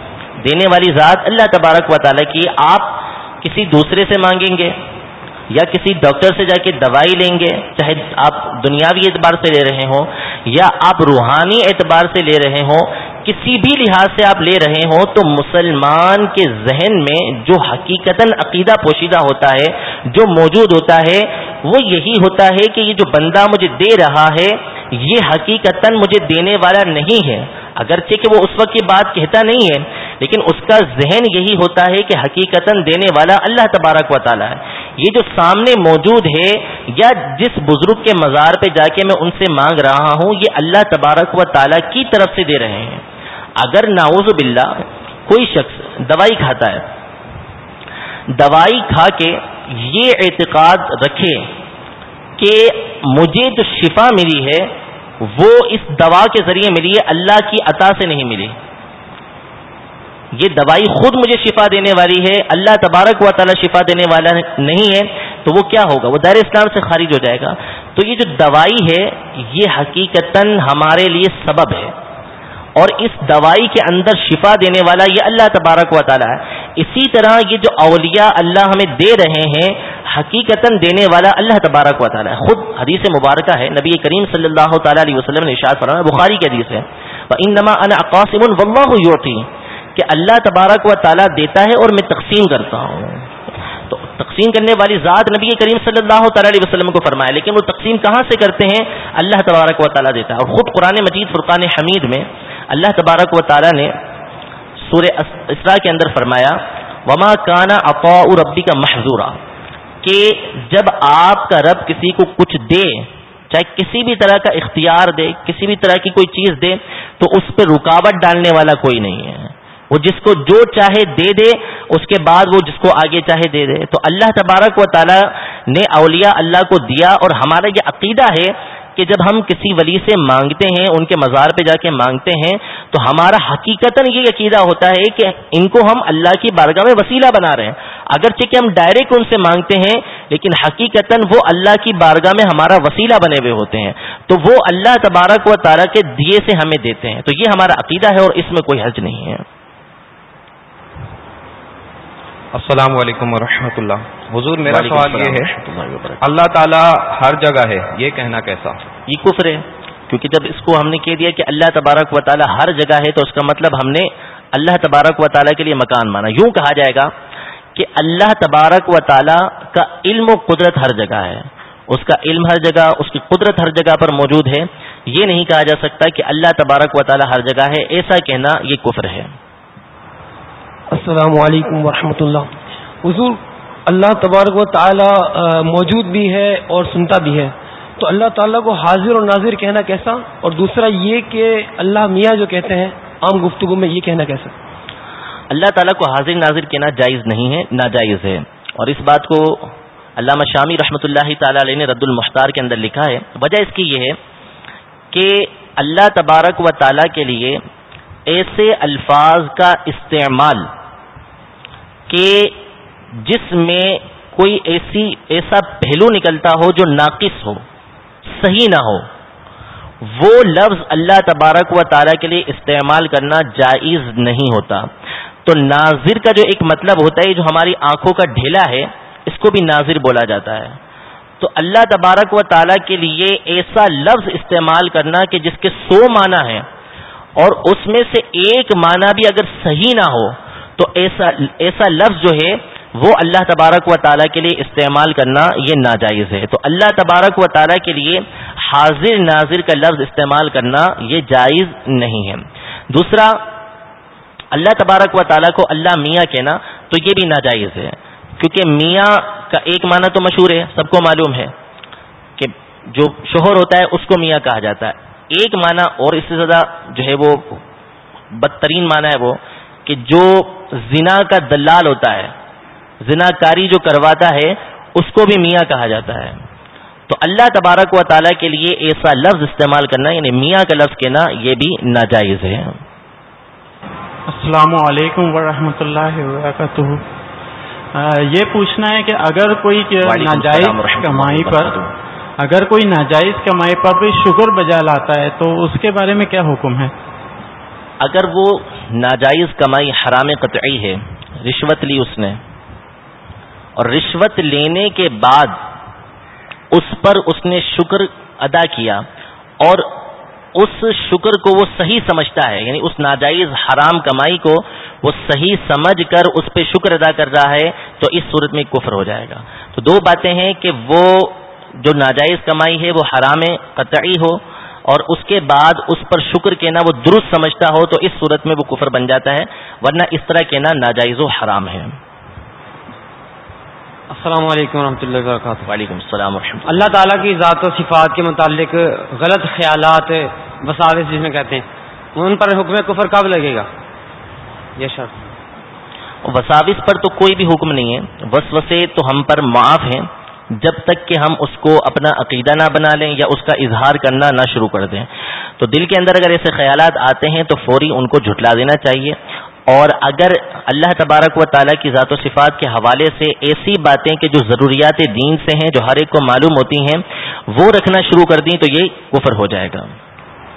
S1: دینے والی ذات اللہ تبارک و تعالیٰ کی، آپ کسی دوسرے سے مانگیں گے یا کسی ڈاکٹر سے جا کے دوائی لیں گے، چاہے آپ دنیاوی اعتبار سے لے رہے ہوں یا آپ روحانی اعتبار سے لے رہے ہوں کسی بھی لحاظ سے آپ لے رہے ہوں تو مسلمان کے ذہن میں جو حقیقتا عقیدہ پوشیدہ ہوتا ہے، جو موجود ہوتا ہے، وہ یہی ہوتا ہے کہ یہ جو بندہ مجھے دے رہا ہے، یہ حقیقتا مجھے دینے والا نہیں ہے۔ اگرچہ کہ وہ اس وقت کی بات کہتا نہیں ہے، لیکن اس کا ذہن یہی ہوتا ہے کہ حقیقتا دینے والا اللہ تبارک و تعالیٰ ہے۔ یہ جو سامنے موجود ہے یا جس بزرگ کے مزار پہ جا کے میں ان سے مانگ رہا ہوں، یہ اللہ تبارک و تعالیٰ کی طرف سے دے رہے ہیں۔ اگر ناوز باللہ کوئی شخص دوائی کھاتا ہے، دوائی کھا کے یہ اعتقاد رکھے کہ مجھے جو شفا ملی ہے، وہ اس دوا کے ذریعے ملی ہے، اللہ کی عطا سے نہیں ملی۔ یہ دوائی خود مجھے شفا دینے والی ہے، اللہ تبارک و تعالی شفا دینے والا نہیں ہے، تو وہ کیا ہوگا؟ وہ دائر اسلام سے خارج ہو جائے گا۔ تو یہ جو دوائی ہے، یہ حقیقتا ہمارے لیے سبب ہے۔ اور اس دوائی کے اندر شفا دینے والا یہ اللہ تبارک و تعالیٰ ہے۔ اسی طرح یہ جو اولیاء اللہ ہمیں دے رہے ہیں، حقیقتا دینے والا اللہ تبارک و تعالیٰ ہے۔ خود حدیث مبارکہ ہے، نبی کریم صلی اللہ تعالیٰ علیہ وسلم نے اشاعت فرما بخاری کی حدیث ہے۔ انما انا اقاسم واللہ یعطی کہ اللہ تبارک و تعالیٰ دیتا ہے اور میں تقسیم کرتا ہوں۔ تو تقسیم کرنے والی ذات نبی کریم صلی اللہ تعالیٰ علیہ وسلم کو فرمایا، لیکن وہ تقسیم کہاں سے کرتے ہیں؟ اللہ تبارک و تعالیٰ دیتا ہے۔ اور خود قرآن مجید فرقان حمید میں اللہ تبارک و تعالیٰ نے سورہ اسرا کے اندر فرمایا، وما کانا اقا ربی کا محضورہ کہ جب آپ کا رب کسی کو کچھ دے، چاہے کسی بھی طرح کا اختیار دے، کسی بھی طرح کی کوئی چیز دے، تو اس پہ رکاوٹ ڈالنے والا کوئی نہیں ہے۔ وہ جس کو جو چاہے دے دے، اس کے بعد وہ جس کو آگے چاہے دے دے۔ تو اللہ تبارک و تعالی نے اولیاء اللہ کو دیا اور ہمارا یہ عقیدہ ہے کہ جب ہم کسی ولی سے مانگتے ہیں، ان کے مزار پہ جا کے مانگتے ہیں، تو ہمارا حقیقت یہ عقیدہ ہوتا ہے کہ ان کو ہم اللہ کی بارگاہ میں وسیلہ بنا رہے ہیں۔ اگرچہ کہ ہم ڈائریکٹ ان سے مانگتے ہیں، لیکن حقیقت وہ اللہ کی بارگاہ میں ہمارا وسیلہ بنے ہوئے ہوتے ہیں۔ تو وہ اللہ تبارک و تعالیٰ کے دیے سے ہمیں دیتے ہیں۔ تو یہ ہمارا عقیدہ ہے اور اس میں کوئی حج نہیں ہے۔
S7: السلام علیکم ورحمۃ اللہ۔ حضور میرا سوال یہ ہے اللہ تعالیٰ ہر جگہ ہے یہ کہنا کیسا؟
S1: یہ کفر ہے کیونکہ جب اس کو ہم نے کہہ دیا کہ اللہ تبارک و تعالیٰ ہر جگہ ہے تو اس کا مطلب ہم نے اللہ تبارک و تعالیٰ کے لیے مکان مانا۔ یوں کہا جائے گا کہ اللہ تبارک و تعالیٰ کا علم و قدرت ہر جگہ ہے۔ اس کا علم ہر جگہ اس کی قدرت ہر جگہ پر موجود ہے۔ یہ نہیں کہا جا سکتا کہ اللہ تبارک و تعالیٰ ہر جگہ ہے ایسا کہنا یہ کفر ہے۔
S8: السلام علیکم ورحمۃ اللہ۔ حضور، اللہ تبارک و تعالی موجود بھی ہے اور سنتا بھی ہے۔ تو اللہ تعالیٰ کو حاضر اور ناظر کہنا کیسا؟ اور دوسرا یہ کہ اللہ میاں جو کہتے ہیں، عام گفتگو میں یہ کہنا کیسا؟
S1: اللہ تعالیٰ کو حاضر ناظر کہنا جائز نہیں ہے، ناجائز ہے۔ اور اس بات کو علامہ شامی رحمۃ اللہ تعالی علیہ نے رد المختار کے اندر لکھا ہے۔ وجہ اس کی یہ ہے کہ اللہ تبارک و تعالیٰ کے لیے ایسے الفاظ کا استعمال کہ جس میں کوئی ایسی ایسا پہلو نکلتا ہو جو ناقص ہو، صحیح نہ ہو، وہ لفظ اللہ تبارک و تعالیٰ کے لیے استعمال کرنا جائز نہیں ہوتا۔ تو ناظر کا جو ایک مطلب ہوتا ہے جو ہماری آنکھوں کا ڈھیلا ہے، اس کو بھی ناظر بولا جاتا ہے۔ تو اللہ تبارک و تعالیٰ کے لیے ایسا لفظ استعمال کرنا کہ جس کے سو معنی ہیں اور اس میں سے ایک معنی بھی اگر صحیح نہ ہو تو ایسا ایسا لفظ جو ہے وہ اللہ تبارک و تعالیٰ کے لیے استعمال کرنا یہ ناجائز ہے۔ تو اللہ تبارک و تعالیٰ کے لیے حاضر ناظر کا لفظ استعمال کرنا یہ جائز نہیں ہے۔ دوسرا، اللہ تبارک و تعالیٰ کو اللہ میاں کہنا تو یہ بھی ناجائز ہے۔ کیونکہ میاں کا ایک معنی تو مشہور ہے، سب کو معلوم ہے کہ جو شوہر ہوتا ہے اس کو میاں کہا جاتا ہے۔ ایک معنی اور اس سے زیادہ جو ہے وہ بدترین معنی ہے وہ کہ جو زنا کا دلال ہوتا ہے زنا کاری جو کرواتا ہے اس کو بھی میاں کہا جاتا ہے۔ تو اللہ تبارک و تعالیٰ کے لیے ایسا لفظ استعمال کرنا یعنی میاں کا لفظ کہنا یہ بھی ناجائز ہے۔
S9: السلام علیکم ورحمۃ اللہ وبرکاتہ۔ یہ پوچھنا ہے کہ اگر کوئی ناجائز کمائی پر اگر کوئی ناجائز کمائی پر کوئی شکر بجا لاتا ہے تو اس کے بارے میں کیا حکم ہے؟
S1: اگر وہ ناجائز کمائی حرام قطعی ہے۔ رشوت لی اس نے۔ اور رشوت لینے کے بعد اس پر اس نے شکر ادا کیا۔ اور اس شکر کو وہ صحیح سمجھتا ہے۔ یعنی اس ناجائز حرام کمائی کو وہ صحیح سمجھ کر اس پہ شکر ادا کر رہا ہے تو اس صورت میں کفر ہو جائے گا۔ تو دو باتیں ہیں کہ وہ جو ناجائز کمائی ہے وہ حرام قطعی ہو اور اس کے بعد اس پر شکر کہنا وہ درست سمجھتا ہو تو اس صورت میں وہ کفر بن جاتا ہے ورنہ اس طرح کہنا ناجائز و حرام ہے۔
S10: السلام علیکم و اللہ وبرکاتہ۔
S1: وعلیکم السلام ورحمۃ
S10: اللہ۔ تعالیٰ کی ذات و صفات کے متعلق غلط خیالات وساوس جس میں کہتے ہیں ان پر حکم کفر کب لگے گا؟ یہ شخص
S1: وساوس پر تو کوئی بھی حکم نہیں ہے۔ وسوسے تو ہم پر معاف ہیں۔ جب تک کہ ہم اس کو اپنا عقیدہ نہ بنا لیں یا اس کا اظہار کرنا نہ شروع کر دیں۔ تو دل کے اندر اگر ایسے خیالات آتے ہیں تو فوری ان کو جھٹلا دینا چاہیے۔ اور اگر اللہ تبارک و تعالیٰ کی ذات و صفات کے حوالے سے ایسی باتیں کہ جو ضروریات دین سے ہیں جو ہر ایک کو معلوم ہوتی ہیں وہ رکھنا شروع کر دیں تو یہ کفر ہو جائے گا۔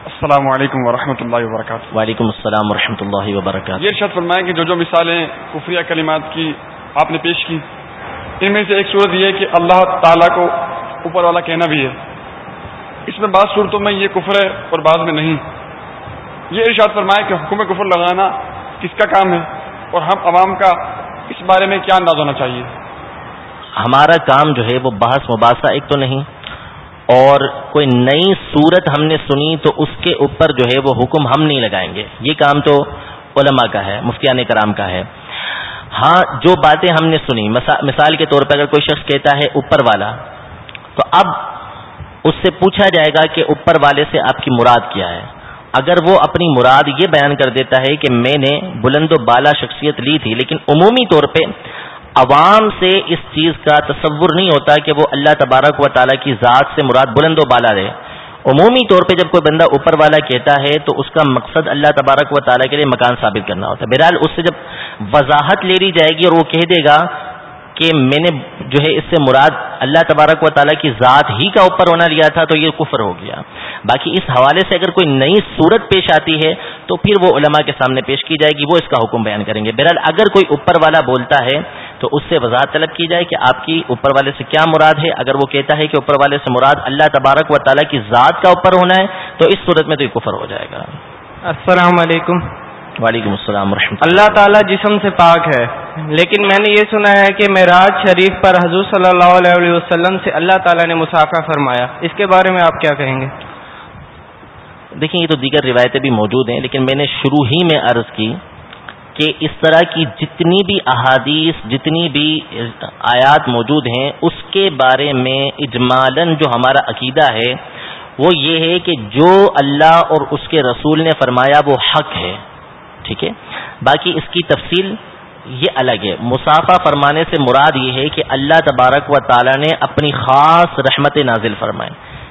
S11: السلام علیکم ورحمۃ اللہ وبرکاتہ۔
S1: وعلیکم السلام ورحمۃ اللہ وبرکاتہ۔
S11: یہ شرط فرمائیں کہ جو جو مثالیں کفریہ کلمات کی آپ نے پیش کی ان میں سے ایک صورت یہ ہے کہ اللہ تعالیٰ کو اوپر والا کہنا بھی ہے۔ اس میں بعض صورتوں میں یہ کفر ہے اور بعض میں نہیں۔ یہ ارشاد فرمائے کہ حکم کفر لگانا کس کا کام ہے اور ہم عوام کا اس بارے میں کیا انداز ہونا چاہیے؟
S1: ہمارا کام جو ہے وہ بحث مباحثہ ایک تو نہیں، اور کوئی نئی صورت ہم نے سنی تو اس کے اوپر جو ہے وہ حکم ہم نہیں لگائیں گے۔ یہ کام تو علماء کا ہے، مفتیان کرام کا ہے۔ ہاں جو باتیں ہم نے سنی مثال کے طور پہ اگر کوئی شخص کہتا ہے اوپر والا، تو اب اس سے پوچھا جائے گا کہ اوپر والے سے آپ کی مراد کیا ہے۔ اگر وہ اپنی مراد یہ بیان کر دیتا ہے کہ میں نے بلند و بالا شخصیت لی تھی، لیکن عمومی طور پہ عوام سے اس چیز کا تصور نہیں ہوتا کہ وہ اللہ تبارک و تعالیٰ کی ذات سے مراد بلند و بالا رہے۔ عمومی طور پہ جب کوئی بندہ اوپر والا کہتا ہے تو اس کا مقصد اللہ تبارک و تعالیٰ کے لیے مکان ثابت کرنا ہوتا ہے۔ بہرحال اس سے جب وضاحت لے لی جائے گی اور وہ کہہ دے گا کہ میں نے جو ہے اس سے مراد اللہ تبارک و تعالیٰ کی ذات ہی کا اوپر ہونا لیا تھا تو یہ کفر ہو گیا۔ باقی اس حوالے سے اگر کوئی نئی صورت پیش آتی ہے تو پھر وہ علماء کے سامنے پیش کی جائے گی، وہ اس کا حکم بیان کریں گے۔ بہرحال اگر کوئی اوپر والا بولتا ہے تو اس سے وضاحت طلب کی جائے کہ آپ کی اوپر والے سے کیا مراد ہے۔ اگر وہ کہتا ہے کہ اوپر والے سے مراد اللہ تبارک و تعالیٰ کی ذات کا اوپر ہونا ہے تو اس صورت میں تو یہ کفر ہو جائے گا۔
S10: السلام علیکم۔
S1: وعلیکم السلام ورحمۃ
S10: اللہ تعالیٰ جسم سے پاک ہے۔ لیکن میں نے یہ سنا ہے کہ معراج شریف پر حضور صلی اللہ علیہ وسلم سے اللہ تعالیٰ نے مسافہ فرمایا۔ اس کے بارے میں آپ کیا کہیں گے؟
S1: دیکھیں یہ تو دیگر روایتیں بھی موجود ہیں لیکن میں نے شروع ہی میں عرض کی کہ اس طرح کی جتنی بھی احادیث جتنی بھی آیات موجود ہیں اس کے بارے میں اجمالن جو ہمارا عقیدہ ہے وہ یہ ہے کہ جو اللہ اور اس کے رسول نے فرمایا وہ حق ہے۔ ٹھیک ہے؟ باقی اس کی تفصیل یہ الگ ہے۔ مسافہ فرمانے سے مراد یہ ہے کہ اللہ تبارک و تعالی نے اپنی خاص رحمت نازل فرمائے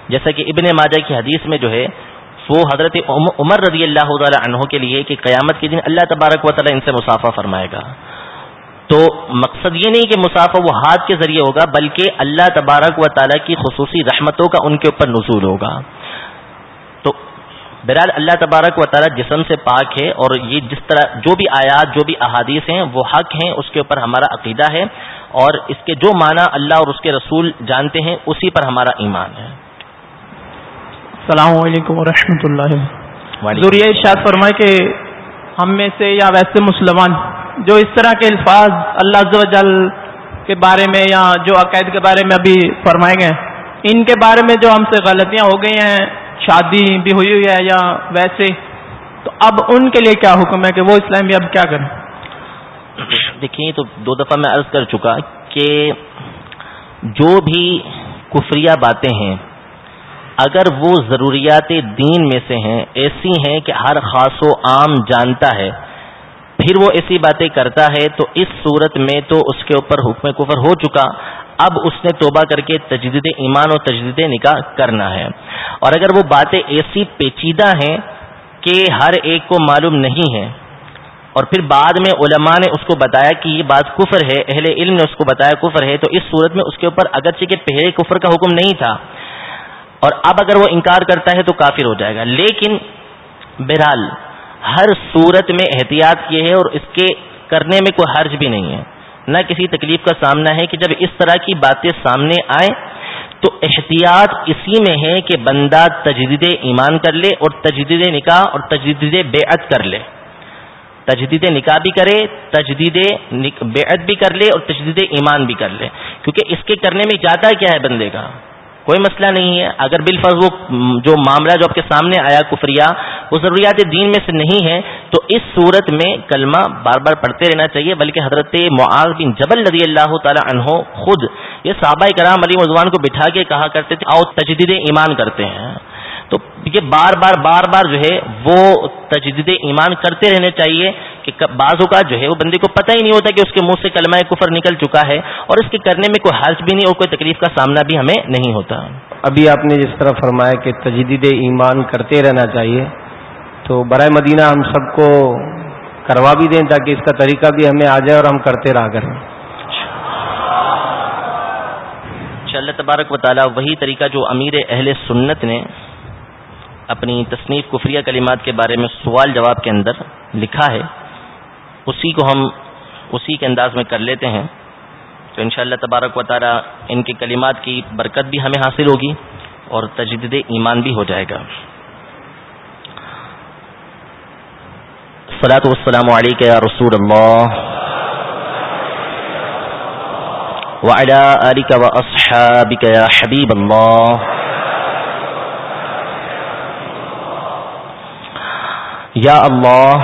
S1: جیسا کہ ابن ماجہ کی حدیث میں جو ہے، وہ حضرت عمر رضی اللہ تعالی عنہ کے لیے کہ قیامت کے دن اللہ تبارک و تعالی ان سے مسافہ فرمائے گا۔ تو مقصد یہ نہیں کہ مسافہ وہ ہاتھ کے ذریعے ہوگا، بلکہ اللہ تبارک و تعالیٰ کی خصوصی رحمتوں کا ان کے اوپر نزول ہوگا۔ بہرحال اللہ تبارک و تعالیٰ جسم سے پاک ہے اور یہ جس طرح جو بھی آیات جو بھی احادیث ہیں وہ حق ہیں اس کے اوپر ہمارا عقیدہ ہے اور اس کے جو معنی اللہ اور اس کے رسول جانتے ہیں اسی پر ہمارا ایمان ہے۔
S12: السلام علیکم ورحمۃ اللہ۔ ضروری ارشاد فرمائے کہ ہم میں سے یا ویسے مسلمان جو اس طرح کے الفاظ اللہ جل کے بارے میں یا جو عقائد کے بارے میں ابھی فرمائے گئے ان کے بارے میں جو ہم سے غلطیاں ہو گئی ہیں شادی بھی ہوئی ہوئی ہے یا ویسے، تو اب ان کے لیے کیا حکم ہے کہ وہ اسلام بھی اب کیا کریں؟
S1: دیکھیے تو دو دفعہ میں عرض کر چکا کہ جو بھی کفریہ باتیں ہیں، اگر وہ ضروریات دین میں سے ہیں، ایسی ہیں کہ ہر خاص و عام جانتا ہے، پھر وہ ایسی باتیں کرتا ہے، تو اس صورت میں تو اس کے اوپر حکم کفر ہو چکا۔ اب اس نے توبہ کر کے تجدید ایمان اور تجدید نکاح کرنا ہے۔ اور اگر وہ باتیں ایسی پیچیدہ ہیں کہ ہر ایک کو معلوم نہیں ہے، اور پھر بعد میں علماء نے اس کو بتایا کہ یہ بات کفر ہے، اہل علم نے اس کو بتایا کفر ہے، تو اس صورت میں اس کے اوپر اگرچہ کہ پہلے کفر کا حکم نہیں تھا، اور اب اگر وہ انکار کرتا ہے تو کافر ہو جائے گا۔ لیکن بہرحال ہر صورت میں احتیاط یہ ہے اور اس کے کرنے میں کوئی حرج بھی نہیں ہے۔ نہ کسی تکلیف کا سامنا ہے کہ جب اس طرح کی باتیں سامنے آئیں، تو احتیاط اسی میں ہے کہ بندہ تجدید ایمان کر لے اور تجدید نکاح اور تجدید بیعت کر لے۔ تجدید نکاح بھی کرے، تجدید بیعت بھی کر لے اور تجدید ایمان بھی کر لے۔ کیونکہ اس کے کرنے میں جاتا کیا ہے بندے کا؟ کوئی مسئلہ نہیں ہے۔ اگر بالفرض وہ جو معاملہ جو آپ کے سامنے آیا کفریا وہ ضروریات دین میں سے نہیں ہے، تو اس صورت میں کلمہ بار بار پڑھتے رہنا چاہیے۔ بلکہ حضرت معاذ بن جبل رضی اللہ تعالی عنہ خود یہ صحابہ کرام علی مضوان کو بٹھا کے کہا کرتے تھے، آؤ تجدید ایمان کرتے ہیں۔ تو یہ بار بار بار بار جو ہے وہ تجدید ایمان کرتے رہنے چاہیے کہ بعض اوقات جو ہے وہ بندے کو پتہ ہی نہیں ہوتا کہ اس کے منہ سے کلمہ کفر نکل چکا ہے اور اس کے کرنے میں کوئی حرج بھی نہیں اور کوئی تکلیف کا سامنا بھی ہمیں نہیں ہوتا۔
S3: ابھی آپ نے جس طرح فرمایا کہ تجدید ایمان کرتے رہنا چاہیے تو برائے مدینہ ہم سب کو کروا بھی دیں تاکہ اس کا طریقہ بھی ہمیں آ جائے اور ہم کرتے رہا کریں۔
S1: اللہ تبارک و تعالیٰ وہی طریقہ جو امیر اہل سنت نے اپنی تصنیف کفریہ کلمات کے بارے میں سوال جواب کے اندر لکھا ہے، اسی کو ہم اسی کے انداز میں کر لیتے ہیں۔ تو انشاءاللہ تبارک و تعالی ان کی کلمات کی برکت بھی ہمیں حاصل ہوگی اور تجدید ایمان بھی ہو جائے گا۔ سلاۃ والسلام علیکہ یا رسول اللہ۔ وعلى آلك وأصحابك يا حبيب الله یا اللہ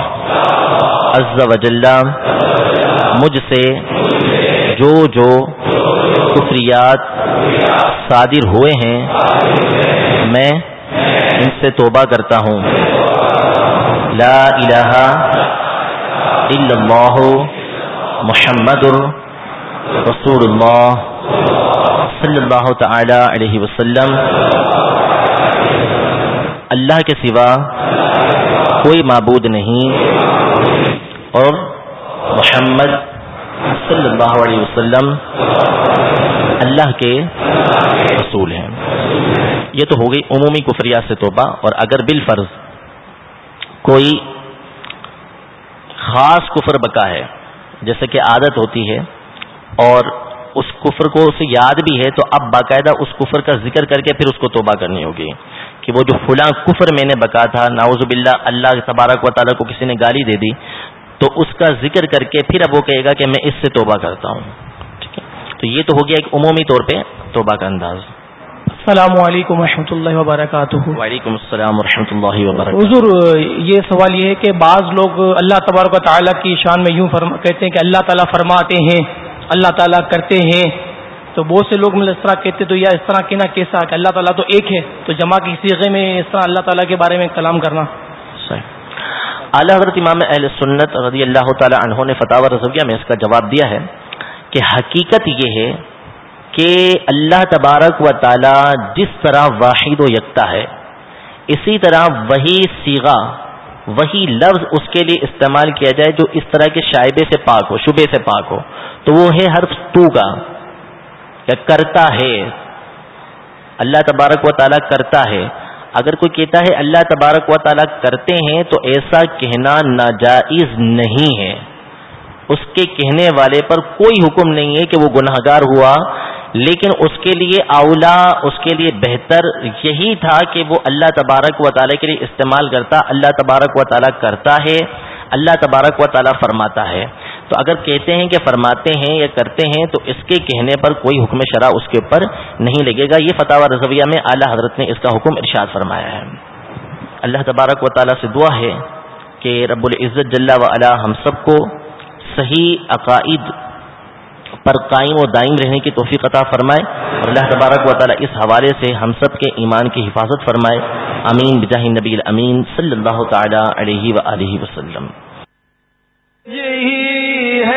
S1: عز و جل، مجھ سے جو جو کفریات صادر ہوئے ہیں، میں ان سے توبہ کرتا ہوں۔ لا الہ الا اللہ محمد رسول اللہ صلی اللہ تعالی علیہ وسلم۔ اللہ کے سوا کوئی معبود نہیں۔ اور محمد صلی اللہ علیہ وسلم اللہ کے رسول ہیں۔ یہ تو ہو گئی عمومی کفریہ سے توبہ۔ اور اگر بالفرض کوئی خاص کفر بکا ہے، جیسے کہ عادت ہوتی ہے، اور اس کفر کو اسے یاد بھی ہے، تو اب باقاعدہ اس کفر کا ذکر کر کے پھر اس کو توبہ کرنی ہوگی۔ کہ وہ جو فلاں کفر میں نے بکا تھا ناوز باللہ اللہ تبارک و تعالیٰ کو کسی نے گالی دے دی تو اس کا ذکر کر کے پھر اب وہ کہے گا کہ میں اس سے توبہ کرتا ہوں۔ ٹھیک ہے؟ تو یہ تو ہو گیا ایک عمومی طور پہ توبہ کا انداز۔
S13: السلام علیکم و اللہ وبرکاتہ۔
S1: وعلیکم السلام و اللہ وبرکاتہ۔
S13: حضور یہ سوال یہ ہے کہ بعض لوگ اللہ تبارک و تعالیٰ کی شان میں یوں کہتے ہیں کہ اللہ تعالیٰ فرماتے ہیں اللہ تعالیٰ کرتے ہیں۔ تو بہت سے لوگ مطلب اس طرح کہتے تو یا اس طرح کہنا کیسا کہ اللہ تعالیٰ تو ایک ہے، تو جمع کی سیغے میں اس طرح اللہ تعالیٰ کے بارے میں کلام کرنا۔
S1: صحیح۔ اعلیٰ حضرت امام اہل سنت رضی اللہ تعالیٰ عنہ نے فتح رضویہ میں اس کا جواب دیا ہے کہ حقیقت یہ ہے کہ اللہ تبارک و تعالی جس طرح واحد و یکتا ہے، اسی طرح وہی سیگا وہی لفظ اس کے لیے استعمال کیا جائے جو اس طرح کے شائبے سے پاک ہو، شبے سے پاک ہو۔ تو وہ ہے حرف تو کا۔ کرتا ہے. اللہ تبارک و تعالیٰ کرتا ہے. اگر کوئی کہتا ہے اللہ تبارک و تعالیٰ کرتے ہیں تو ایسا کہنا ناجائز نہیں ہے. اس کے کہنے والے پر کوئی حکم نہیں ہے کہ وہ گناہ گار ہوا، لیکن اس کے لیے اولا اس کے لیے بہتر یہی تھا کہ وہ اللہ تبارک و تعالیٰ کے لیے استعمال کرتا، اللہ تبارک و تعالیٰ کرتا ہے، اللہ تبارک و تعالیٰ فرماتا ہے۔ تو اگر کہتے ہیں کہ فرماتے ہیں یا کرتے ہیں تو اس کے کہنے پر کوئی حکم شرح اس کے اوپر نہیں لگے گا۔ یہ فتح رضویہ میں اعلیٰ حضرت نے اس کا حکم ارشاد فرمایا ہے۔ اللہ تبارک و تعالیٰ سے دعا ہے کہ رب العزت جل و علا ہم سب کو صحیح عقائد پر قائم و دائم رہنے کی توفیق عطا فرمائے اور اللہ تبارک و تعالی اس حوالے سے ہم سب کے ایمان کی حفاظت فرمائے۔ امین بجاہ نبی امین صلی اللہ تعالی علیہ و وسلم۔